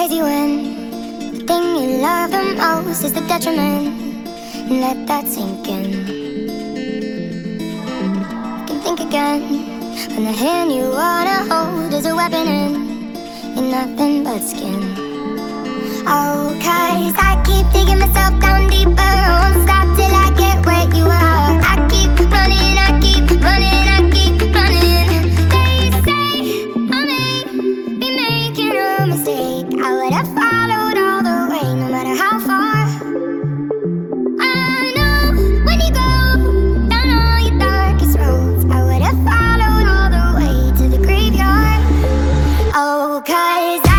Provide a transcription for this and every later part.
crazy when the thing you love the most is the detriment. Let that sink in. You can think again when the hand you wanna hold is a weapon and nothing but skin. Oh, cause I keep digging myself down deeper. cause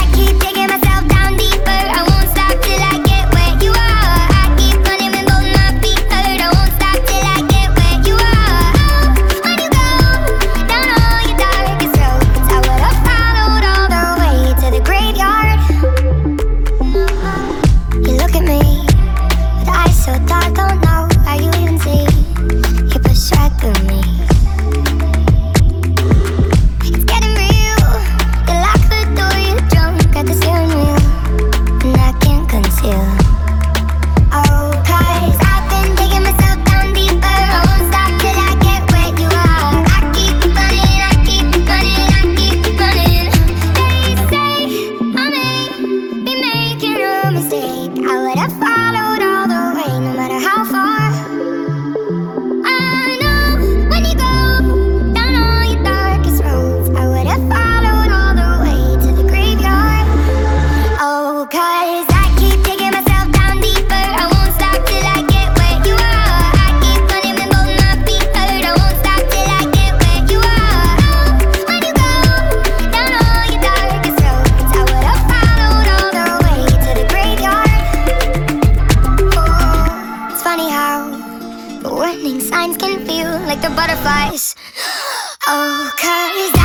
Warning signs can feel like the butterflies. Oh, cause